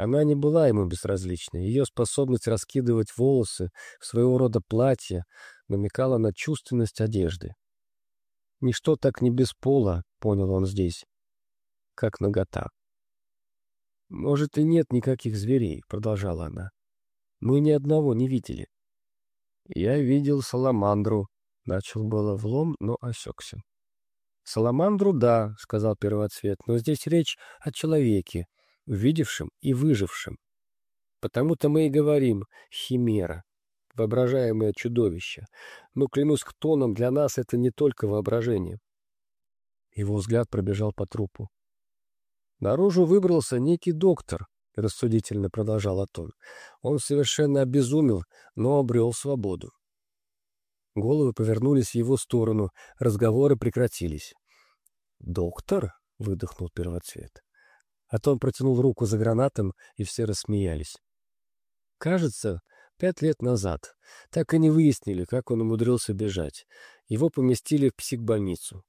Она не была ему безразлична. Ее способность раскидывать волосы в своего рода платье намекала на чувственность одежды. Ничто так не без пола, понял он здесь, как нагота. «Может, и нет никаких зверей», — продолжала она. «Мы ни одного не видели». «Я видел саламандру», — начал было влом, но осекся. «Саламандру, да», — сказал первоцвет, — «но здесь речь о человеке, увидевшем и выжившем. Потому-то мы и говорим «химера», воображаемое чудовище. Но, клянусь Ктоном, для нас это не только воображение. Его взгляд пробежал по трупу. Наружу выбрался некий доктор, — рассудительно продолжал Атон. Он совершенно обезумел, но обрел свободу. Головы повернулись в его сторону, разговоры прекратились. «Доктор?» — выдохнул первоцвет. Атон протянул руку за гранатом, и все рассмеялись. Кажется, пять лет назад так и не выяснили, как он умудрился бежать. Его поместили в психбольницу.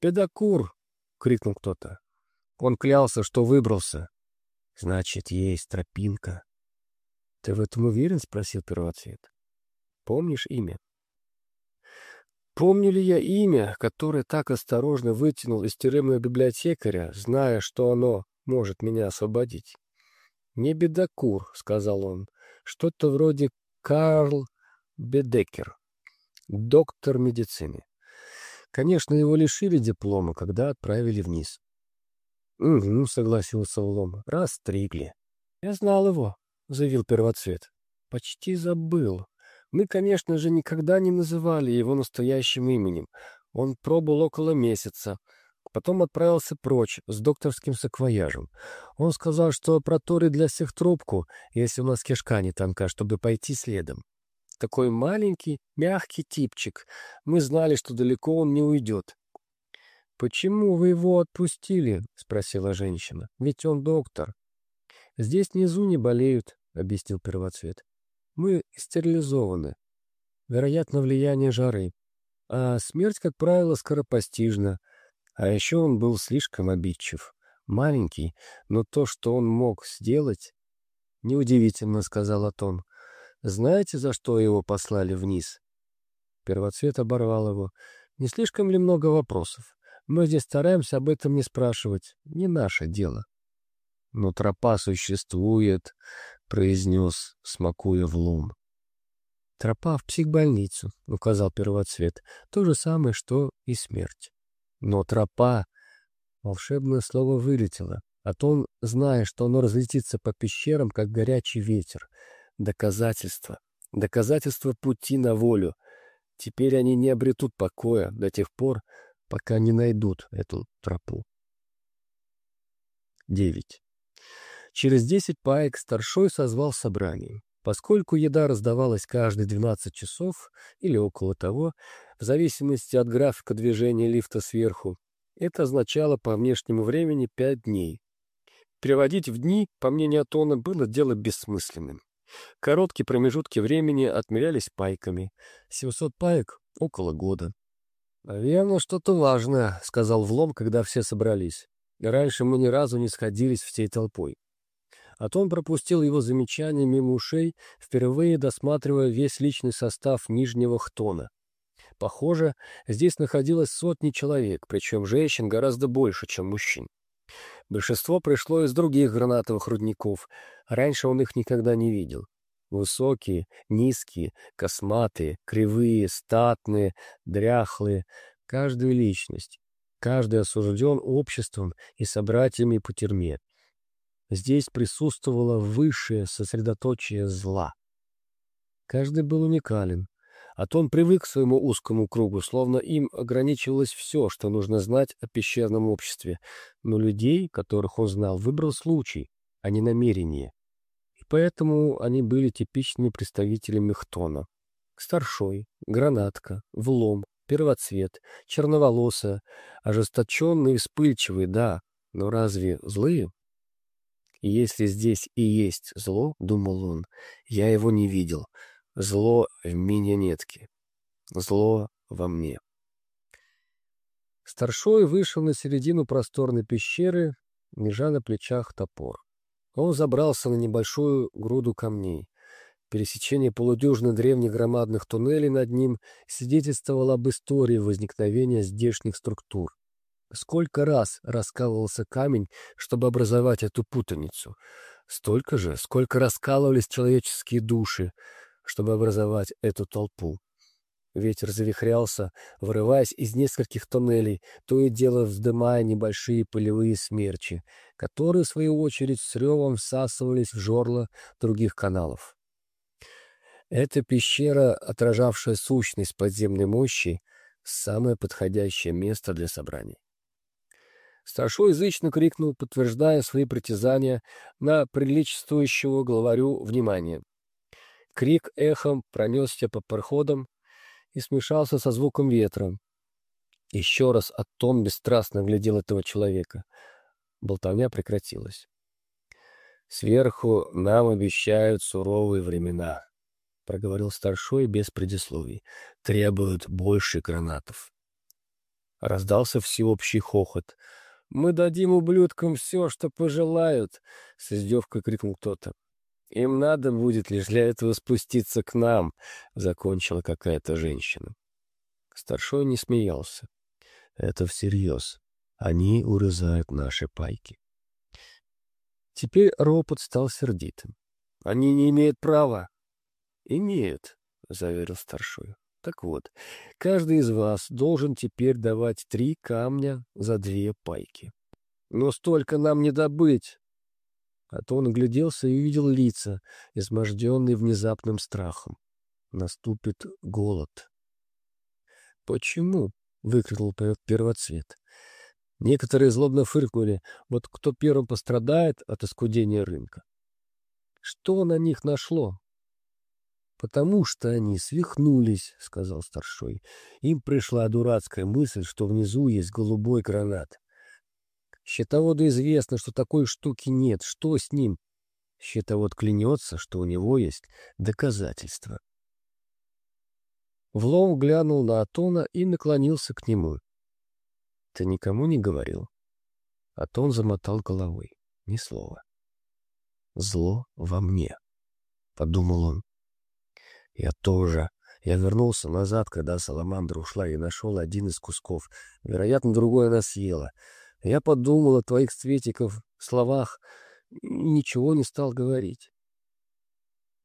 «Педакур!» — крикнул кто-то. Он клялся, что выбрался. «Значит, есть тропинка». «Ты в этом уверен?» — спросил первоцвет. «Помнишь имя?» Помню ли я имя, которое так осторожно вытянул из тюремного библиотекаря, зная, что оно может меня освободить? «Не Бедокур», — сказал он, — «что-то вроде Карл Бедекер, доктор медицины». Конечно, его лишили диплома, когда отправили вниз. «Угу», — согласился Улом, — «растригли». «Я знал его», — заявил первоцвет. «Почти забыл. Мы, конечно же, никогда не называли его настоящим именем. Он пробыл около месяца. Потом отправился прочь с докторским саквояжем. Он сказал, что проторит для всех трубку, если у нас кишка не тонка, чтобы пойти следом. Такой маленький, мягкий типчик. Мы знали, что далеко он не уйдет. «Почему вы его отпустили?» — спросила женщина. «Ведь он доктор». «Здесь внизу не болеют», — объяснил первоцвет. Мы стерилизованы. Вероятно, влияние жары. А смерть, как правило, скоропостижна. А еще он был слишком обидчив. Маленький, но то, что он мог сделать... Неудивительно, — сказал Атон. Знаете, за что его послали вниз? Первоцвет оборвал его. Не слишком ли много вопросов? Мы здесь стараемся об этом не спрашивать. Не наше дело. Но тропа существует, — произнес, смакуя в лом. «Тропа в психбольницу», — указал первоцвет. «То же самое, что и смерть». «Но тропа...» Волшебное слово вылетело, а то он, зная, что оно разлетится по пещерам, как горячий ветер. Доказательство. Доказательство пути на волю. Теперь они не обретут покоя до тех пор, пока не найдут эту тропу. 9. Через десять паек старшой созвал собрание. Поскольку еда раздавалась каждые 12 часов или около того, в зависимости от графика движения лифта сверху, это означало по внешнему времени пять дней. Переводить в дни, по мнению Атона, было дело бессмысленным. Короткие промежутки времени отмерялись пайками. 700 паек — около года. «Наверное, что-то важное», — сказал Влом, когда все собрались. «Раньше мы ни разу не сходились всей толпой». А то он пропустил его замечание мимо ушей, впервые досматривая весь личный состав Нижнего Хтона. Похоже, здесь находилось сотни человек, причем женщин гораздо больше, чем мужчин. Большинство пришло из других гранатовых рудников, раньше он их никогда не видел. Высокие, низкие, косматые, кривые, статные, дряхлые, каждую личность. Каждый осужден обществом и собратьями по тюрьме. Здесь присутствовало высшее сосредоточие зла. Каждый был уникален. А то он привык к своему узкому кругу, словно им ограничивалось все, что нужно знать о пещерном обществе. Но людей, которых он знал, выбрал случай, а не намерение. И поэтому они были типичными представителями Хтона. Старшой, гранатка, влом, первоцвет, черноволосая, ожесточенные и вспыльчивые, да, но разве злые? И если здесь и есть зло, — думал он, — я его не видел. Зло в миньонетке. Зло во мне. Старшой вышел на середину просторной пещеры, лежа на плечах топор. Он забрался на небольшую груду камней. Пересечение полудюжины древних громадных туннелей над ним свидетельствовало об истории возникновения здешних структур. Сколько раз раскалывался камень, чтобы образовать эту путаницу? Столько же, сколько раскалывались человеческие души, чтобы образовать эту толпу. Ветер завихрялся, вырываясь из нескольких тоннелей, то и дело вздымая небольшие полевые смерчи, которые, в свою очередь, с ревом всасывались в жорло других каналов. Эта пещера, отражавшая сущность подземной мощи, самое подходящее место для собраний. Старшой язычно крикнул, подтверждая свои притязания на приличествующего главарю внимание. Крик эхом пронесся по проходам и смешался со звуком ветра. Еще раз Атон бесстрастно глядел этого человека. Болтовня прекратилась. «Сверху нам обещают суровые времена», — проговорил старшой без предисловий. «Требуют больше гранатов». Раздался всеобщий хохот. «Мы дадим ублюдкам все, что пожелают!» — с издевкой крикнул кто-то. «Им надо будет лишь для этого спуститься к нам», — закончила какая-то женщина. Старшой не смеялся. «Это всерьез. Они урезают наши пайки». Теперь ропот стал сердитым. «Они не имеют права». «Имеют», — заверил старшой. «Так вот, каждый из вас должен теперь давать три камня за две пайки. Но столько нам не добыть!» А то он огляделся и увидел лица, изможденные внезапным страхом. Наступит голод. «Почему?» — выкрикнул первоцвет. Некоторые злобно фыркнули, вот кто первым пострадает от оскудения рынка. Что на них нашло? «Потому что они свихнулись», — сказал старшой. «Им пришла дурацкая мысль, что внизу есть голубой гранат. Счетоводу известно, что такой штуки нет. Что с ним? Счетовод клянется, что у него есть доказательства. Влом глянул на Атона и наклонился к нему. — Ты никому не говорил? Атон замотал головой. Ни слова. — Зло во мне, — подумал он. Я тоже. Я вернулся назад, когда Саламандра ушла, и нашел один из кусков. Вероятно, другой она съела. Я подумал о твоих цветиков словах ничего не стал говорить.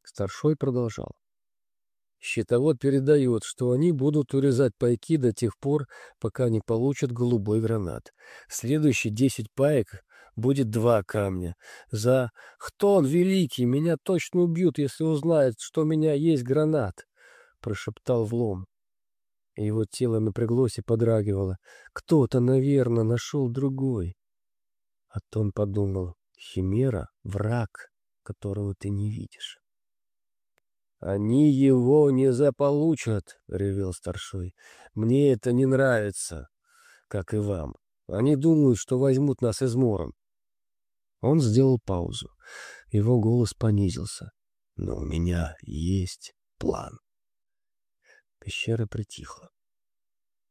Старшой продолжал. Счетовод передает, что они будут урезать пайки до тех пор, пока не получат голубой гранат. Следующие десять паек будет два камня. За «Кто он великий? Меня точно убьют, если узнают, что у меня есть гранат!» — прошептал Влом. Его тело напряглось и подрагивало. Кто-то, наверное, нашел другой. А то он подумал, химера — враг, которого ты не видишь. «Они его не заполучат», — ревел старшой. «Мне это не нравится, как и вам. Они думают, что возьмут нас измором». Он сделал паузу. Его голос понизился. «Но у меня есть план». Пещера притихла.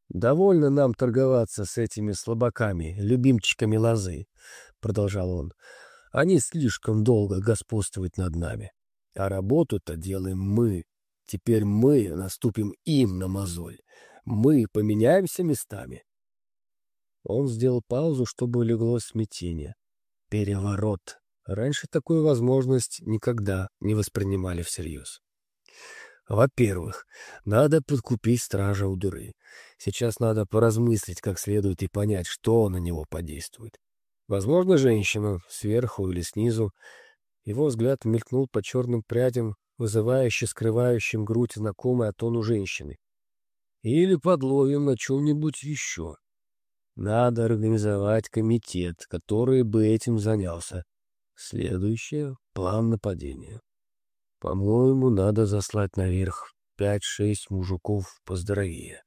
«Довольно нам торговаться с этими слабаками, любимчиками лозы», — продолжал он. «Они слишком долго господствуют над нами. А работу-то делаем мы. Теперь мы наступим им на мозоль. Мы поменяемся местами». Он сделал паузу, чтобы легло смятение. «Переворот». Раньше такую возможность никогда не воспринимали всерьез. Во-первых, надо подкупить стража у дыры. Сейчас надо поразмыслить как следует и понять, что на него подействует. Возможно, женщина, сверху или снизу. Его взгляд мелькнул по черным прядям, вызывающе скрывающим грудь знакомой о тону женщины. Или подловим на чем-нибудь еще. Надо организовать комитет, который бы этим занялся. Следующее — план нападения. По-моему, надо заслать наверх пять-шесть мужиков поздоровее.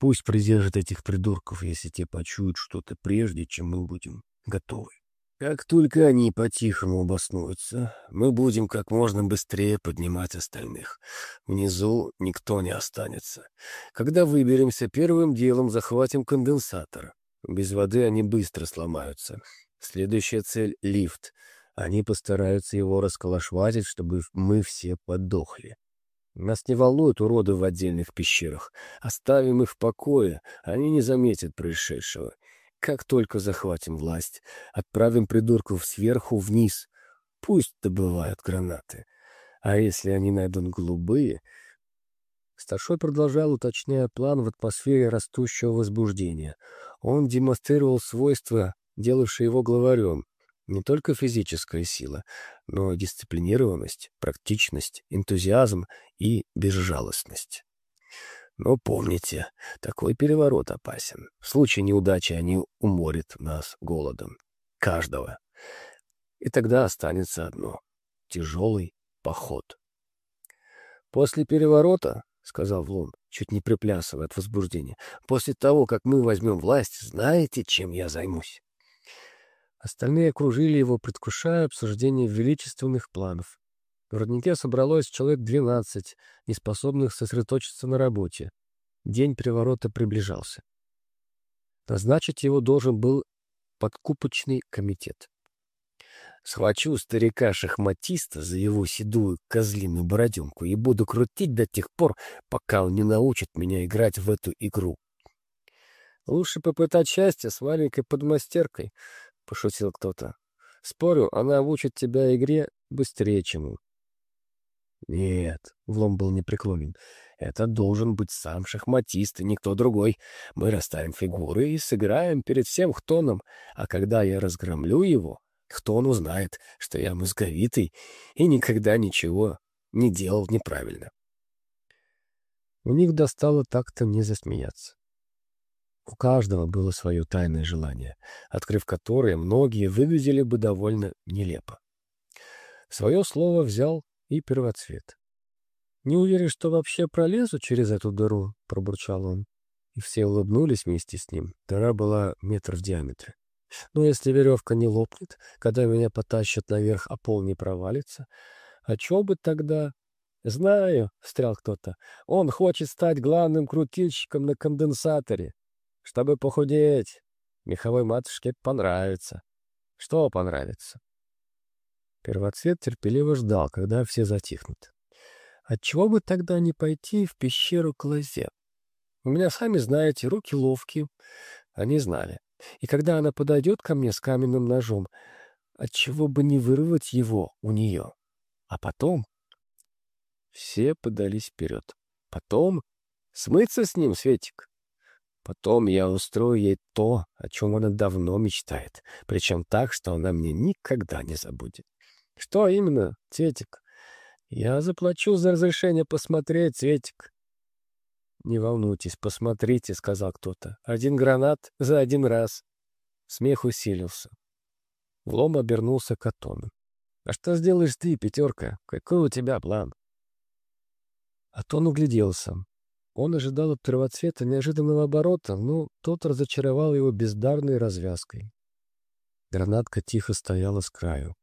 Пусть придержат этих придурков, если те почуют что-то прежде, чем мы будем готовы. Как только они по-тихому обоснуются, мы будем как можно быстрее поднимать остальных. Внизу никто не останется. Когда выберемся, первым делом захватим конденсатор. Без воды они быстро сломаются. Следующая цель — лифт. Они постараются его расколошватить, чтобы мы все подохли. Нас не волнуют уроды в отдельных пещерах. Оставим их в покое, они не заметят происшедшего. Как только захватим власть, отправим придурков сверху вниз. Пусть добывают гранаты. А если они найдут голубые... Старшой продолжал, уточняя план в атмосфере растущего возбуждения. Он демонстрировал свойства, делавшие его главарем, не только физическая сила, но дисциплинированность, практичность, энтузиазм и безжалостность. Но помните, такой переворот опасен. В случае неудачи они уморят нас голодом. Каждого. И тогда останется одно — тяжелый поход. «После переворота, — сказал Влом, чуть не приплясывая от возбуждения, — после того, как мы возьмем власть, знаете, чем я займусь?» Остальные окружили его, предвкушая обсуждение величественных планов. В роднике собралось человек двенадцать, неспособных сосредоточиться на работе. День переворота приближался. Назначить его должен был подкупочный комитет. Схвачу старика-шахматиста за его седую козлиную бороденку и буду крутить до тех пор, пока он не научит меня играть в эту игру. Лучше попытать счастье с маленькой подмастеркой, — пошутил кто-то. «Спорю, она обучит тебя игре быстрее, чем он». «Нет», — Влом был непреклонен, — «это должен быть сам шахматист и никто другой. Мы расставим фигуры и сыграем перед всем Хтоном, а когда я разгромлю его, Хтон узнает, что я мозговитый и никогда ничего не делал неправильно». У них достало так-то не засмеяться. У каждого было свое тайное желание, открыв которое многие выглядели бы довольно нелепо. Свое слово взял и первоцвет. «Не уверен, что вообще пролезу через эту дыру», — пробурчал он. И все улыбнулись вместе с ним. Дыра была метр в диаметре. «Но если веревка не лопнет, когда меня потащат наверх, а пол не провалится, а чё бы тогда...» «Знаю», — встрял кто-то, — «он хочет стать главным крутильщиком на конденсаторе чтобы похудеть. Меховой матушке понравится. Что понравится? Первоцвет терпеливо ждал, когда все затихнут. Отчего бы тогда не пойти в пещеру к лозе? У меня, сами знаете, руки ловкие. Они знали. И когда она подойдет ко мне с каменным ножом, отчего бы не вырвать его у нее? А потом... Все подались вперед. Потом смыться с ним, Светик. Потом я устрою ей то, о чем она давно мечтает, причем так, что она мне никогда не забудет. Что именно, Цветик? Я заплачу за разрешение посмотреть, Цветик. Не волнуйтесь, посмотрите, — сказал кто-то. Один гранат за один раз. Смех усилился. Влом обернулся к Атону. «А что сделаешь ты, пятерка? Какой у тебя план?» Атон угляделся. Он ожидал от первоцвета неожиданного оборота, но тот разочаровал его бездарной развязкой. Гранатка тихо стояла с краю.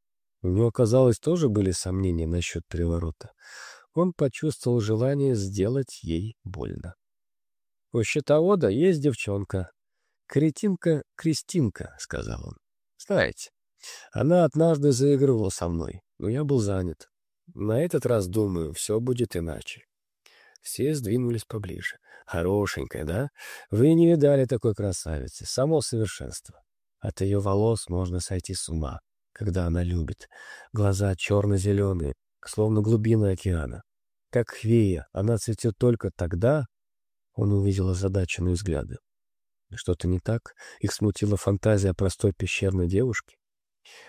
У него, казалось, тоже были сомнения насчет переворота. Он почувствовал желание сделать ей больно. «У щитовода есть девчонка. Кретинка Кристинка», — сказал он. «Знаете, она однажды заигрывала со мной, но я был занят. На этот раз, думаю, все будет иначе. Все сдвинулись поближе. Хорошенькая, да? Вы не видали такой красавицы. Само совершенство. От ее волос можно сойти с ума, когда она любит. Глаза черно-зеленые, словно глубина океана. Как хвея, она цветет только тогда... Он увидел озадаченные взгляды. Что-то не так? Их смутила фантазия простой пещерной девушки?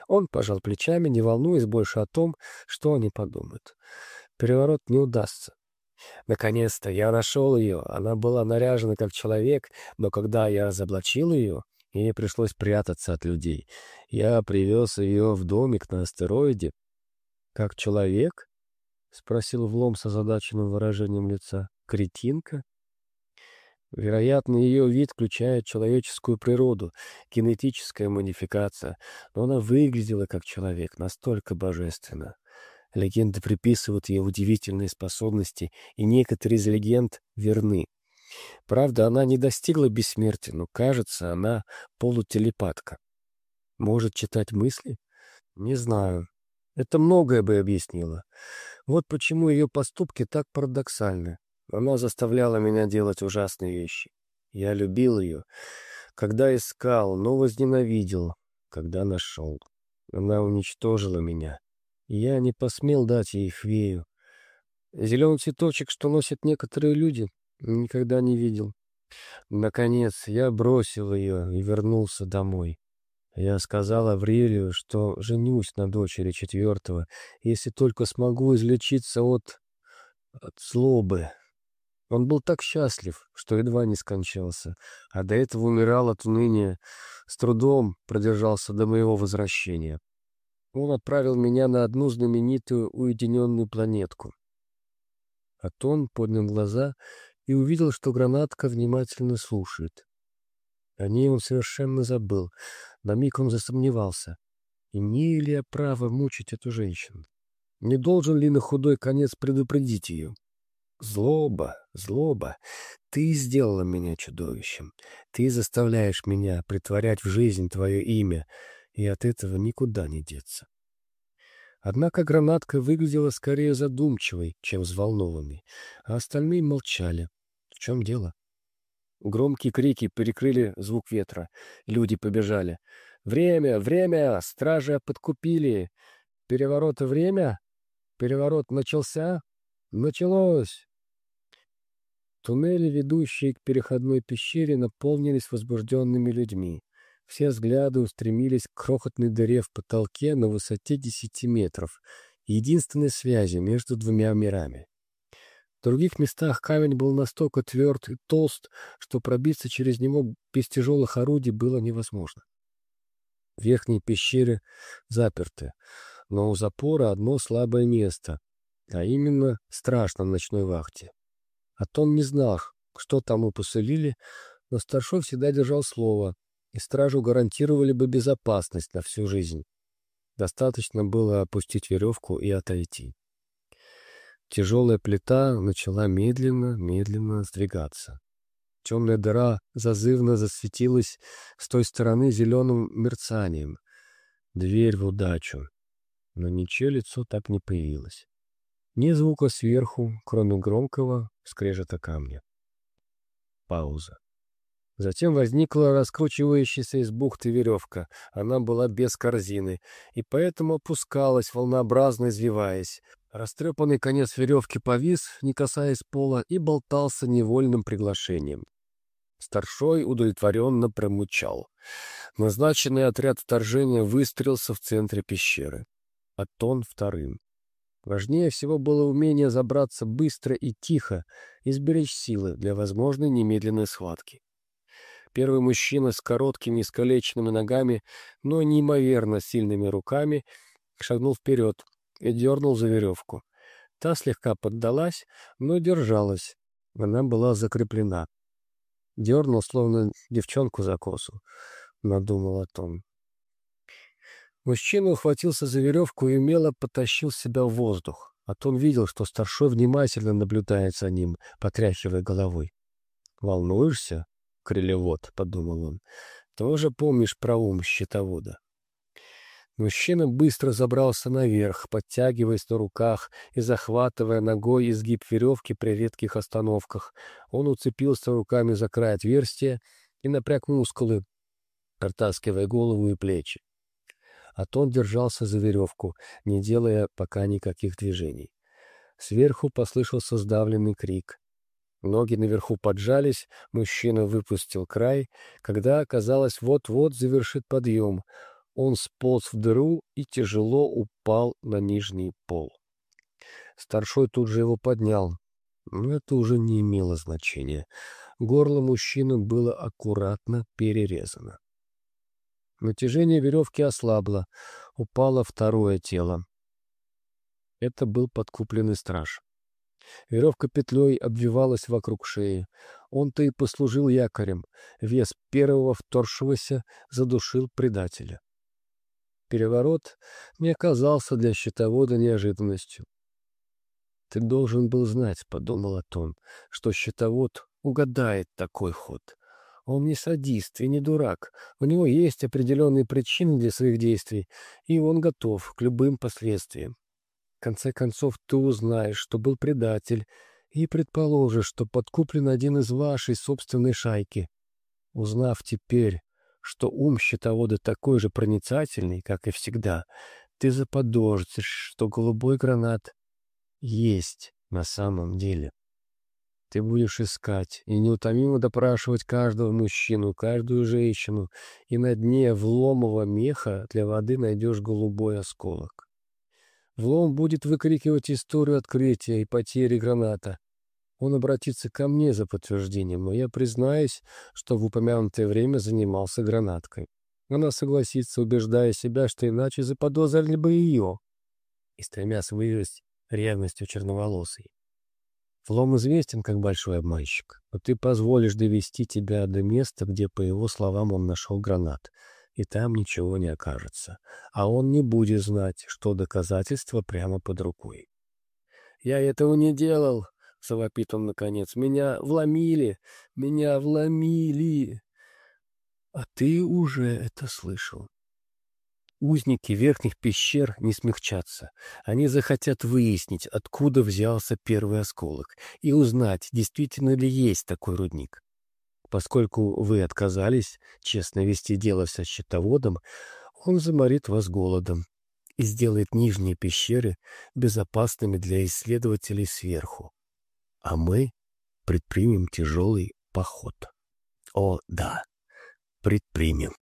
Он пожал плечами, не волнуясь больше о том, что они подумают. Переворот не удастся. Наконец-то я нашел ее. Она была наряжена как человек, но когда я разоблачил ее, ей пришлось прятаться от людей. Я привез ее в домик на астероиде. — Как человек? — спросил Влом с озадаченным выражением лица. — Кретинка? Вероятно, ее вид включает человеческую природу, генетическая модификация, но она выглядела как человек, настолько божественно. Легенды приписывают ей удивительные способности, и некоторые из легенд верны. Правда, она не достигла бессмертия, но, кажется, она полутелепатка. Может читать мысли? Не знаю. Это многое бы объяснило. Вот почему ее поступки так парадоксальны. Она заставляла меня делать ужасные вещи. Я любил ее, когда искал, но возненавидел, когда нашел. Она уничтожила меня. Я не посмел дать ей хвею. Зеленый цветочек, что носят некоторые люди, никогда не видел. Наконец, я бросил ее и вернулся домой. Я сказал Аврелию, что женюсь на дочери четвертого, если только смогу излечиться от... от злобы. Он был так счастлив, что едва не скончался, а до этого умирал от уныния, с трудом продержался до моего возвращения. Он отправил меня на одну знаменитую уединенную планетку. Атон поднял глаза и увидел, что гранатка внимательно слушает. О ней он совершенно забыл. На миг он засомневался. Имею ли я право мучить эту женщину? Не должен ли на худой конец предупредить ее? Злоба, злоба, ты сделала меня чудовищем. Ты заставляешь меня притворять в жизнь твое имя, и от этого никуда не деться. Однако гранатка выглядела скорее задумчивой, чем взволнованной, а остальные молчали. В чем дело? Громкие крики перекрыли звук ветра. Люди побежали. «Время! Время! Стражи подкупили! Переворота время? Переворот начался? Началось!» Туннели, ведущие к переходной пещере, наполнились возбужденными людьми. Все взгляды устремились к крохотной дыре в потолке на высоте десяти метров, единственной связи между двумя мирами. В других местах камень был настолько тверд и толст, что пробиться через него без тяжелых орудий было невозможно. Верхние пещеры заперты, но у запора одно слабое место, а именно страж на ночной вахте. А Тон не знал, что там и поселили, но старшой всегда держал слово, и стражу гарантировали бы безопасность на всю жизнь. Достаточно было опустить веревку и отойти. Тяжелая плита начала медленно, медленно сдвигаться. Темная дыра зазывно засветилась с той стороны зеленым мерцанием. Дверь в удачу. Но ничье лицо так не появилось. Ни звука сверху, кроме громкого скрежета камня. Пауза. Затем возникла раскручивающаяся из бухты веревка. Она была без корзины, и поэтому опускалась, волнообразно извиваясь. Растрепанный конец веревки повис, не касаясь пола, и болтался невольным приглашением. Старшой удовлетворенно промычал. Назначенный отряд вторжения выстрелился в центре пещеры. Атон вторым. Важнее всего было умение забраться быстро и тихо и силы для возможной немедленной схватки. Первый мужчина с короткими искалеченными ногами, но неимоверно сильными руками, шагнул вперед и дернул за веревку. Та слегка поддалась, но держалась. Она была закреплена. Дернул, словно девчонку за косу, — надумал о том. Мужчина ухватился за веревку и умело потащил себя в воздух. А то он видел, что старшой внимательно наблюдает за ним, потряхивая головой. «Волнуешься?» Крылевод», — подумал он. «Тоже помнишь про ум щитовода?» Мужчина быстро забрался наверх, подтягиваясь на руках и захватывая ногой изгиб веревки при редких остановках. Он уцепился руками за край отверстия и напряг мускулы, протаскивая голову и плечи. А тон держался за веревку, не делая пока никаких движений. Сверху послышался сдавленный крик. Ноги наверху поджались, мужчина выпустил край, когда, оказалось, вот-вот завершит подъем. Он сполз в дыру и тяжело упал на нижний пол. Старшой тут же его поднял, но это уже не имело значения. Горло мужчины было аккуратно перерезано. Натяжение веревки ослабло, упало второе тело. Это был подкупленный страж. Веревка петлей обвивалась вокруг шеи. Он-то и послужил якорем. Вес первого вторгшегося задушил предателя. Переворот не оказался для счетовода неожиданностью. «Ты должен был знать», — подумал Атон, — «что счетовод угадает такой ход. Он не садист и не дурак. У него есть определенные причины для своих действий, и он готов к любым последствиям. Конце концов, ты узнаешь, что был предатель, и предположишь, что подкуплен один из вашей собственной шайки. Узнав теперь, что ум щитовода такой же проницательный, как и всегда, ты заподозришь, что голубой гранат есть на самом деле. Ты будешь искать и неутомимо допрашивать каждого мужчину, каждую женщину, и на дне вломого меха для воды найдешь голубой осколок. Влом будет выкрикивать историю открытия и потери граната. Он обратится ко мне за подтверждением, но я признаюсь, что в упомянутое время занимался гранаткой. Она согласится, убеждая себя, что иначе заподозрили бы ее. И стремясь выявить ревностью черноволосой. Флом известен как большой обманщик, но ты позволишь довести тебя до места, где, по его словам, он нашел гранат, и там ничего не окажется, а он не будет знать, что доказательство прямо под рукой. «Я этого не делал!» — совопит он наконец. «Меня вломили! Меня вломили!» «А ты уже это слышал!» Узники верхних пещер не смягчатся. Они захотят выяснить, откуда взялся первый осколок, и узнать, действительно ли есть такой рудник. Поскольку вы отказались честно вести дело со счетоводом, он заморит вас голодом и сделает нижние пещеры безопасными для исследователей сверху. А мы предпримем тяжелый поход. О, да, предпримем.